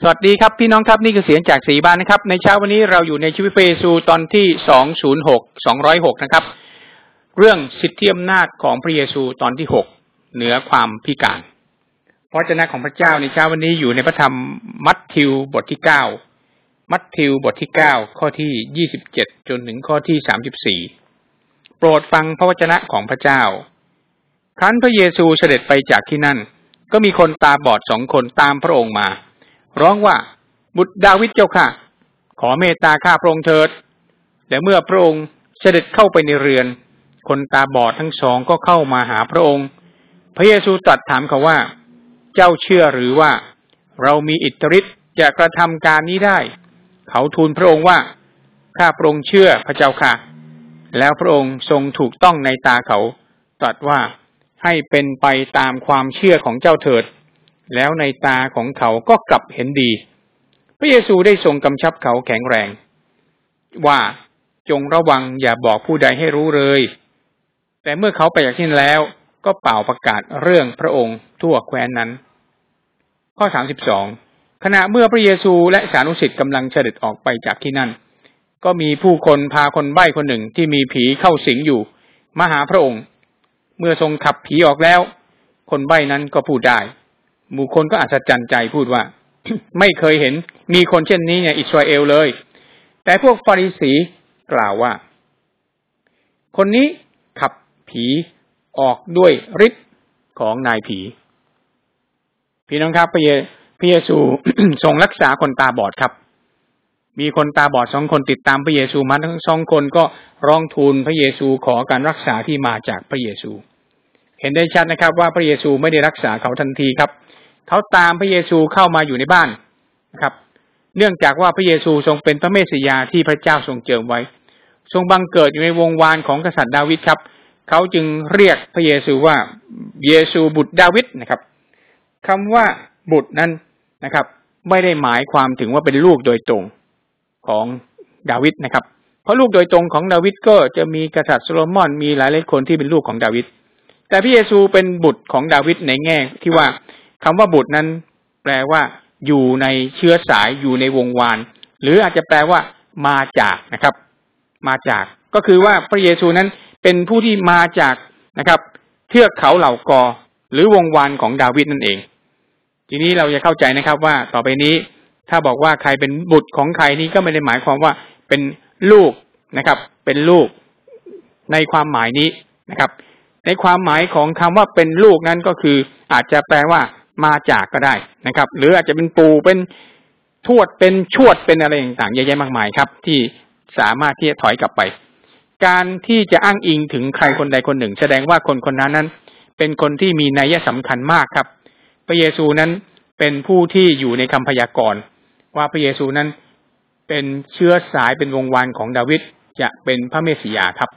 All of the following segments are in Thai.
สวัสดีครับพี่น้องครับนี่คือเสียงจากสีบานนะครับ ในเช้าวันนี้เราอยู่ในชีวิตเฟซูตอนที่สองศูนย์หกสองร้อยหกนะครับ เรื่องสิทธิอำนาจของพระเยซูตอนที่หกเหนือความพิการ พระเจ้าของพระเจ้าในเช้าวันนี้อยู่ในพระธรรมมัทธิวบทที่เก้ามัทธิวบทที่เก้าข้อที่ยี่สิบเจ็ดจนถึงข้อที่สามสิบสี่โปรดฟังพระวจนะของพระเจ้า ครั้นพระเยซูเสด็จไปจากที่นั่น ก็มีคนตาบอดสองคนตามพระองค์มา ร้องว่า บุตรดาวิดเจ้าค่ะ ขอเมตตาข้าพระองค์เถิด และเมื่อพระองค์เสด็จเข้าไปในเรือน คนตาบอดทั้งสองก็เข้ามาหาพระองค์ พระเยซูตรัสถามเขาว่า เจ้าเชื่อหรือว่า เรามีอิทธิฤทธิ์จะกระทำการนี้ได้ เขาทูลพระองค์ว่า ข้าพระองค์เชื่อพระเจ้าค่ะ แล้วพระองค์ทรงถูกต้องในตาเขา ตรัสว่าให้เป็นไปตามความเชื่อของเจ้าเถิด แล้วในตาของเขาก็กลับเห็นดี พระเยซูได้ทรงกำชับเขาแข็งแรง ว่าจงระวังอย่าบอกผู้ใดให้รู้เลย แต่เมื่อเขาไปจากที่นั้นแล้วก็เป่าประกาศเรื่องพระองค์ทั่วแคว้นนั้น ข้อสามสิบสองขณะเมื่อพระเยซูและสานุสิทธิ์กำลังเสด็จออกไปจากที่นั่น ก็มีผู้คนพาคนใบ้คนหนึ่งที่มีผีเข้าสิงอยู่ มาหาพระองค์ เมื่อทรงขับผีออกแล้ว คนใบ้นั้นก็พูดได้ หมู่คนก็อัศจรรย์ใจพูดว่า ไม่เคยเห็นมีคนเช่นนี้ในอิสราเอลเลย แต่พวกฟาริสีกล่าวว่า คนนี้ขับผีออกด้วยฤทธิ์ของนายผี พี่น้องครับพระเยพระเยซูทรงรักษาคนตาบอดครับ มีคนตาบอดสองคนติดตามพระเยซูมาทั้งสองคนก็ร้องทูลพระเยซูขอการรักษาที่มาจากพระเยซู เห็นได้ชัดนะครับ ว่าพระเยซูไม่ได้รักษาเขาทันทีครับ เขาตามพระเยซูเข้ามาอยู่ในบ้านนะครับ เนื่องจากว่าพระเยซูทรงเป็นพระเมสสิยาที่พระเจ้าทรงเจิมไว้ ทรงบังเกิดอยู่ในวงวานของกษัตริย์ดาวิดครับ เขาจึงเรียกพระเยซูว่าเยซูบุตรดาวิดนะครับคำว่าบุตรนั้นนะครับ ไม่ได้หมายความถึงว่าเป็นลูกโดยตรงของดาวิดนะครับ เพราะลูกโดยตรงของดาวิดก็จะมีกษัตริย์โซโลมอนมีหลายหลายคนที่เป็นลูกของดาวิดแต่พระเยซูเป็นบุตรของดาวิดในแง่ที่ว่า คำว่าบุตรนั้น แปลว่า อยู่ในเชื้อสายอยู่ในวงวาน หรืออาจจะแปลว่า มาจากนะครับ มาจาก ก็คือว่าพระเยซูนั้นเป็นผู้ที่มาจากนะครับ เทือกเขาเหล่ากอ หรือวงวานของดาวิดนั่นเอง ทีนี้เราจะเข้าใจนะครับว่าต่อไปนี้ถ้าบอกว่าใครเป็นบุตรของใครนี้ก็ไม่ได้หมายความว่าเป็นลูกนะครับ เป็นลูกในความหมายนี้นะครับ ในความหมายของคำว่าเป็นลูกนั้นก็คืออาจจะแปลว่า มาจากก็ได้นะครับ หรืออาจจะเป็นปูเป็นทวดเป็นชวดเป็นอะไรต่างๆเยอะแยะมากมายครับ ที่สามารถที่จะถอยกลับไป การที่จะอ้างอิงถึงใครคนใดคนหนึ่ง แสดงว่าคนคนนั้นนั้น เป็นคนที่มีนัยสำคัญมากครับ พระเยซูนั้นเป็นผู้ที่อยู่ในคำพยากรณ์ว่าพระเยซูนั้นเป็นเชื้อสายเป็นวงวานของดาวิดจะเป็นพระเมสสิยาครับ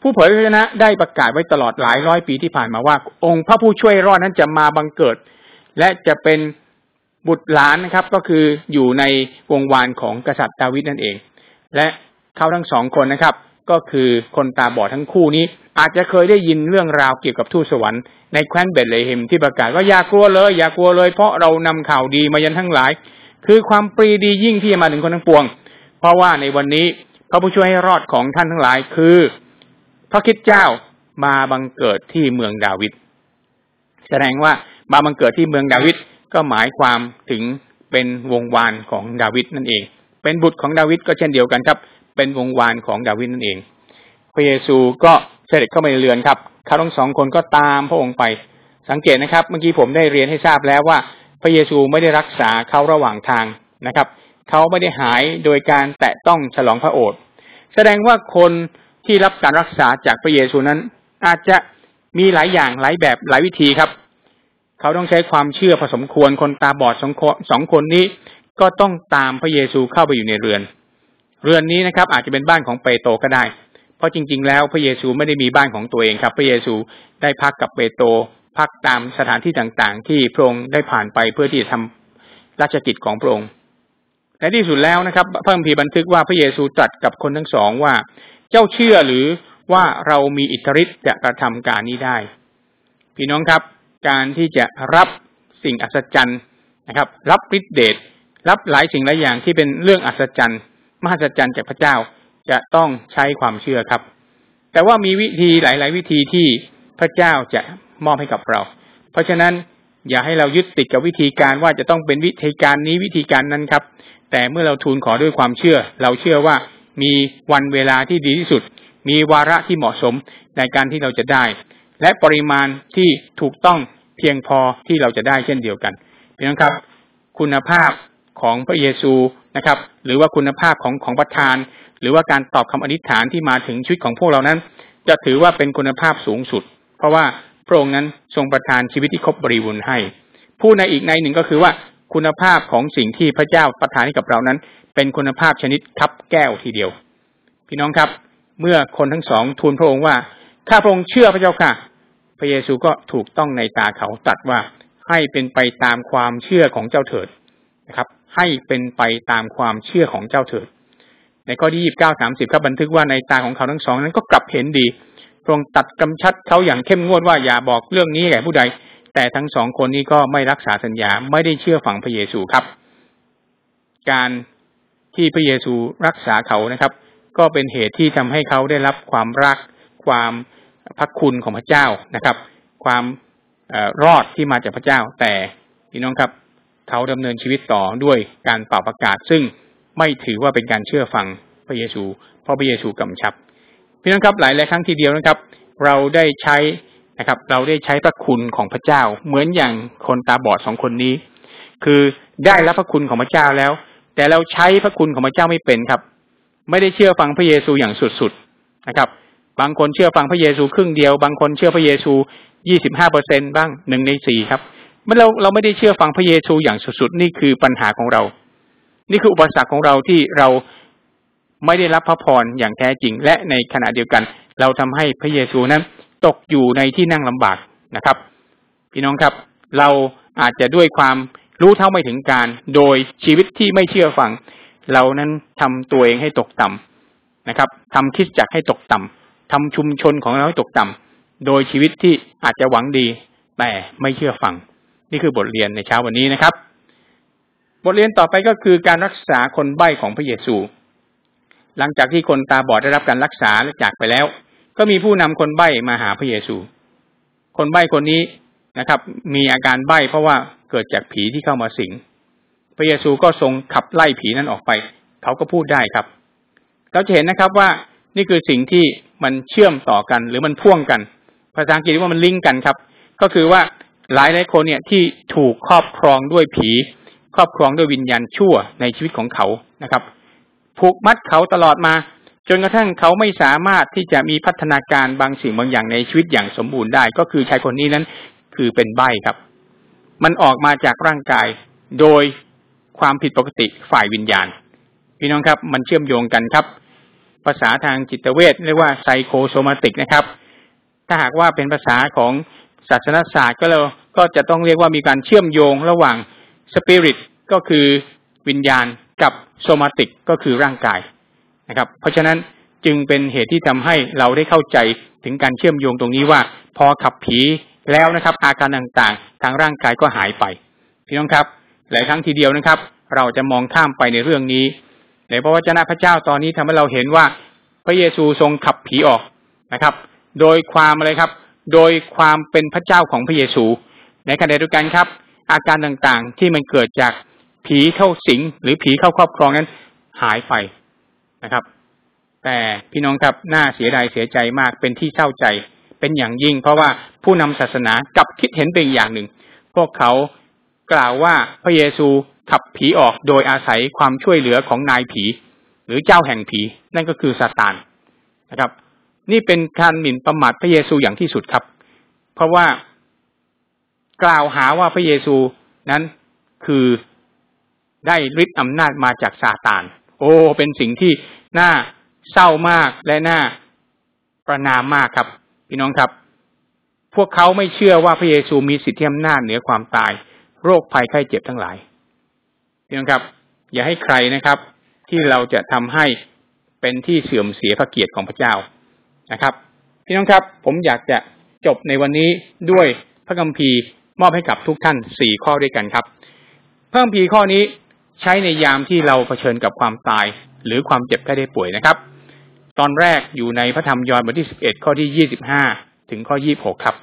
ผู้เผยพระชนะได้ประกาศไว้ตลอดหลายร้อยปีที่ผ่านมาว่า องค์พระผู้ช่วยรอดนั้นจะมาบังเกิด และจะเป็นบุตรหลานนะครับ ก็คืออยู่ในวงวานของกษัตริย์ดาวิดนั่นเอง และเขาทั้งสองคนนะครับ ก็คือคนตาบอดทั้งคู่นี้ อาจจะเคยได้ยินเรื่องราวเกี่ยวกับทูตสวรรค์ในแคว้นเบตเลเฮมที่ประกาศว่าอย่ากลัวเลย อย่ากลัวเลย เพราะเรานำข่าวดีมายันทั้งหลาย คือความปรีดียิ่งที่จะมาถึงคนทั้งปวง เพราะว่าในวันนี้พระผู้ช่วยให้รอดของท่านทั้งหลายคือ พระคิดเจ้ามาบังเกิดที่เมืองดาวิดแสดงว่า มาบังเกิดที่เมืองดาวิดก็หมายความถึงเป็นวงวานของดาวิดนั่นเอง เป็นบุตรของดาวิดก็เช่นเดียวกันครับ เป็นวงวานของดาวิดนั่นเอง พระเยซูก็เสด็จเข้ามาในเรือนครับเขาทั้งสองคนก็ตามพระองค์ไป สังเกตนะครับ เมื่อกี้ผมได้เรียนให้ทราบแล้วว่า พระเยซูไม่ได้รักษาเขาระหว่างทางนะครับ เขาไม่ได้หายโดยการแตะต้องฉลองพระโอษฐ์แสดงว่าคนที่รับการรักษาจากพระเยซูนั้น อาจจะมีหลายอย่างหลายแบบหลายวิธีครับ เขาต้องใช้ความเชื่อผสมควรคนตาบอดสองคนสองคนนี้ ก็ต้องตามพระเยซูเข้าไปอยู่ในเรือน เรือนนี้นะครับ อาจจะเป็นบ้านของเปโตรก็ได้ เพราะจริง ๆ แล้วพระเยซูไม่ได้มีบ้านของตัวเองครับ พระเยซูได้พักกับเปโตรพักตามสถานที่ต่างๆ ที่พระองค์ได้ผ่านไปเพื่อที่จะทำราชกิจของพระองค์และที่สุดแล้วนะครับ พระคัมภีร์บันทึกว่าพระเยซูตรัสกับคนทั้งสองว่า เจ้าเชื่อหรือว่าเรามีอิทธิฤทธิ์จะกระทำการนี้ได้ พี่น้องครับ การที่จะรับสิ่งอัศจรรย์นะครับ รับฤทธิเดชรับหลายสิ่งหลายอย่างที่เป็นเรื่องอัศจรรย์มหัศจรรย์จากพระเจ้าจะต้องใช้ความเชื่อครับ แต่ว่ามีวิธีหลาย ๆ วิธีที่พระเจ้าจะมอบให้กับเรา เพราะฉะนั้นอย่าให้เรายึดติดกับวิธีการว่าจะต้องเป็นวิธีการนี้วิธีการนั้นครับ แต่เมื่อเราทูลขอด้วยความเชื่อ เราเชื่อว่ามีวันเวลาที่ดีที่สุด มีวาระที่เหมาะสมในการที่เราจะได้ และปริมาณที่ถูกต้องเพียงพอที่เราจะได้เช่นเดียวกันเพียงครับ คุณภาพของพระเยซูนะครับ หรือว่าคุณภาพของของประทาน หรือว่าการตอบคำอธิษฐานที่มาถึงชีวิตของพวกเรานั้น จะถือว่าเป็นคุณภาพสูงสุด เพราะว่าพระองค์นั้นทรงประทานชีวิตที่ครบบริบูรณ์ให้ ผู้ในอีกในหนึ่งก็คือว่าคุณภาพของสิ่งที่พระเจ้าประทานให้กับเรานั้น เป็นคุณภาพชนิดคับแก้วทีเดียว พี่น้องครับ เมื่อคนทั้งสองทูลพระองค์ว่าข้าพระองค์เชื่อพระเจ้าค่ะ พระเยซูก็ถูกต้องในตาเขาตัดว่าให้เป็นไปตามความเชื่อของเจ้าเถิดนะครับ ให้เป็นไปตามความเชื่อของเจ้าเถิด ในข้อที่ยี่บเก้าสามสิบครับบันทึกว่าในตาของเขาทั้งสองนั้นก็กลับเห็นดีพระองค์ตัดกำชัดเขาอย่างเข้มงวดว่าอย่าบอกเรื่องนี้แก่ผู้ใด แต่ทั้งสองคนนี้ก็ไม่รักษาสัญญาไม่ได้เชื่อฝังพระเยซูครับ การที่พระเยซูรักษาเขานะครับ ก็เป็นเหตุที่ทำให้เขาได้รับความรักความ พระคุณของพระเจ้านะครับ ความรอดที่มาจากพระเจ้า แต่พี่น้องครับเขาดำเนินชีวิตต่อด้วยการเป่าประกาศ ซึ่งไม่ถือว่าเป็นการเชื่อฟังพระเยซู เพราะพระเยซูกำชับ พี่น้องครับหลายหลายครั้งทีเดียวนะครับ เราได้ใช้นะครับ เราได้ใช้พระคุณของพระเจ้า เหมือนอย่างคนตาบอดสองคนนี้ คือได้รับพระคุณของพระเจ้าแล้ว แต่เราใช้พระคุณของพระเจ้าไม่เป็นครับ ไม่ได้เชื่อฟังพระเยซูอย่างสุดๆนะครับ บางคนเชื่อฟังพระเยซูครึ่งเดียว บางคนเชื่อพระเยซูยี่สิบห้าเปอร์เซ็นบ้างหนึ่งในสี่ครับเมื่อเราเราไม่ได้เชื่อฟังพระเยซูอย่างสุดๆ นี่คือปัญหาของเรา นี่คืออุปสรรคของเราที่เราไม่ได้รับพระพรอย่างแท้จริง และในขณะเดียวกัน เราทำให้พระเยซูนั้น ตกอยู่ในที่นั่งลำบากนะครับ พี่น้องครับ เราอาจจะด้วยความรู้เท่าไม่ถึงการ โดยชีวิตที่ไม่เชื่อฟัง เรานั้นทำตัวเองให้ตกต่ำนะครับทำคิดจักให้ตกต่ำ ทำชุมชนของเราให้ตกต่ำโดยชีวิตที่อาจจะหวังดี แต่ไม่เชื่อฟัง นี่คือบทเรียนในเช้าวันนี้นะครับ บทเรียนต่อไปก็คือการรักษาคนใบ้ของพระเยซู หลังจากที่คนตาบอดได้รับการรักษาและจากไปแล้ว ก็มีผู้นำคนใบ้มาหาพระเยซู คนใบ้คนนี้นะครับ มีอาการใบ้เพราะว่าเกิดจากผีที่เข้ามาสิง พระเยซูก็ทรงขับไล่ผีนั้นออกไป เขาก็พูดได้ครับ เราจะเห็นนะครับว่านี่คือสิ่งที่ มันเชื่อมต่อกัน หรือมันพ่วงกัน ภาษาอังกฤษเรียกว่ามันลิงก์กันครับ ก็คือว่าหลายหลายคนเนี่ยที่ถูกครอบครองด้วยผี ครอบครองด้วยวิญญาณชั่วในชีวิตของเขานะครับ ผูกมัดเขาตลอดมา จนกระทั่งเขาไม่สามารถที่จะมีพัฒนาการบางสิ่งบางอย่างในชีวิตอย่างสมบูรณ์ได้ ก็คือชายคนนี้นั้นคือเป็นใบครับ มันออกมาจากร่างกายโดยความผิดปกติฝ่ายวิญญาณ พี่น้องครับ มันเชื่อมโยงกันครับ ภาษาทางจิตเวชเรียกว่าไซโคโซมาติกนะครับ ถ้าหากว่าเป็นภาษาของศาสนศาสตร์ก็เราก็จะต้องเรียกว่ามีการเชื่อมโยงระหว่างสปิริตก็คือวิญญาณกับโซมาติกก็คือร่างกายนะครับ เพราะฉะนั้นจึงเป็นเหตุที่ทำให้เราได้เข้าใจถึงการเชื่อมโยงตรงนี้ว่า พอขับผีแล้วนะครับ อาการต่างๆ ทางร่างกายก็หายไป พี่น้องครับ หลายครั้งทีเดียวนะครับ เราจะมองข้ามไปในเรื่องนี้ ในพระวจนะพระเจ้าตอนนี้ทำให้เราเห็นว่าพระเยซูทรงขับผีออกนะครับ โดยความอะไรครับ โดยความเป็นพระเจ้าของพระเยซู ในขณะเดียวกันครับ อาการต่างๆที่มันเกิดจากผีเข้าสิงหรือผีเข้าครอบครองนั้นหายไปนะครับ แต่พี่น้องครับน่าเสียดายเสียใจมากเป็นที่เศร้าใจเป็นอย่างยิ่ง เพราะว่าผู้นำศาสนากลับคิดเห็นเป็นอย่างหนึ่ง พวกเขากล่าวว่าพระเยซู ขับผีออกโดยอาศัยความช่วยเหลือของนายผี หรือเจ้าแห่งผี นั่นก็คือซาตานนะครับ นี่เป็นการหมิ่นประมาทพระเยซูอย่างที่สุดครับ เพราะว่ากล่าวหาว่าพระเยซูนั้นคือได้ฤทธิ์อำนาจมาจากซาตาน โอ้ เป็นสิ่งที่น่าเศร้ามากและน่าประนามมากครับ พี่น้องครับ พวกเขาไม่เชื่อว่าพระเยซูมีสิทธิอำนาจเหนือความตาย โรคภัยไข้เจ็บทั้งหลาย น้องครับ อย่าให้ใครนะครับ ที่เราจะทำให้เป็นที่เสื่อมเสียพระเกียรติของพระเจ้านะครับ พี่น้องครับ ผมอยากจะจบในวันนี้ด้วยพระคัมภีร์มอบให้กับทุกท่านสี่ข้อด้วยกันครับพระคัมภีร์ข้อนี้ใช้ในยามที่เราเผชิญกับความตาย หรือความเจ็บแค่ได้ป่วยนะครับ ตอนแรกอยู่ในพระธรรมยอห์นบทที่สิบเอ็ดข้อที่ยี่สิบห้าถึงข้อยี่บหกครับ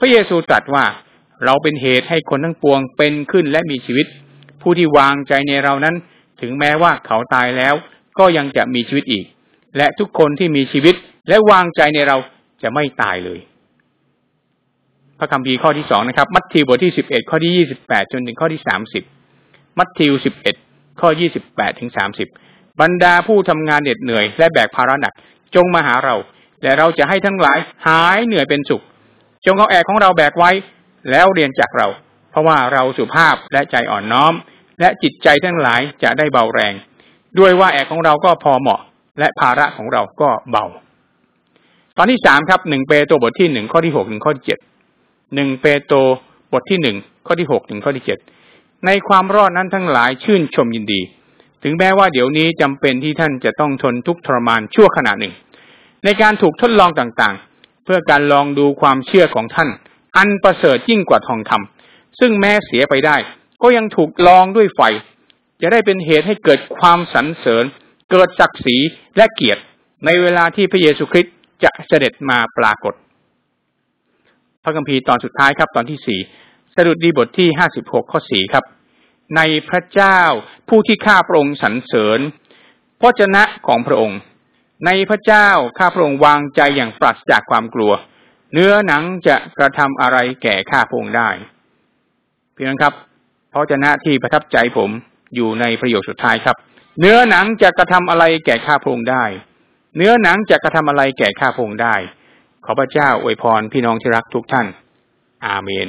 พระเยซูตรัสว่าเราเป็นเหตุให้คนทั้งปวงเป็นขึ้นและมีชีวิต ผู้ที่วางใจในเรานั้น ถึงแม้ว่าเขาตายแล้ว ก็ยังจะมีชีวิตอีก และทุกคนที่มีชีวิตและวางใจในเราจะไม่ตายเลย พระคัมภีร์ข้อที่สองนะครับ มัทธิวบทที่สิบเอ็ดข้อที่ยี่สิบแปดจนถึงข้อที่สามสิบมัทธิวสิบเอ็ดข้อยี่สิบแปดถึงสามสิบบรรดาผู้ทำงานเหน็ดเหนื่อยและแบกภาระหนัก จงมาหาเรา และเราจะให้ทั้งหลายหายเหนื่อยเป็นสุข จงเอาแอกของเราแบกไว้ แล้วเรียนจากเรา เพราะว่าเราสุภาพและใจอ่อนน้อม และจิตใจทั้งหลายจะได้เบาแรง ด้วยว่าแอกของเราก็พอเหมาะ และภาระของเราก็เบา ตอนที่สามครับหนึ่งเปโตรบทที่หนึ่งข้อที่หกถึงข้อที่เจ็ดหนึ่งเปโตรบทที่หนึ่งข้อที่หกถึงข้อที่เจ็ดในความรอดนั้นทั้งหลายชื่นชมยินดี ถึงแม้ว่าเดี๋ยวนี้จำเป็นที่ท่านจะต้องทนทุกข์ทรมานชั่วขณะหนึ่ง ในการถูกทดลองต่างๆ เพื่อการลองดูความเชื่อของท่าน อันประเสริฐยิ่งกว่าทองคำซึ่งแม้เสียไปได้ ก็ยังถูกลองด้วยไฟ จะได้เป็นเหตุให้เกิดความสรรเสริญ เกิดศักดิ์ศรีและเกียรติในเวลาที่พระเยซูคริสต์จะเสด็จมาปรากฏ พระคัมภีร์ตอนสุดท้ายครับตอนที่สี่สดุดีบทที่ห้าสิบหกข้อสี่ครับ ในพระเจ้าผู้ที่ข้าพระองค์สรรเสริญพระเจนะของพระองค์ ในพระเจ้าข้าพระองค์วางใจอย่างปราศจากความกลัว เนื้อหนังจะกระทำอะไรแก่ข้าพระองค์ได้ เพี่น้องครับ พระเจนะที่ประทับใจผมอยู่ในประโยคสุดท้ายครับ เนื้อหนังจะกระทำอะไรแก่ข้าพงค์ได้ เนื้อหนังจะกระทำอะไรแก่ข้าพงค์ได้ ขอพระเจ้าอวยพรพี่น้องที่รักทุกท่าน อาเมน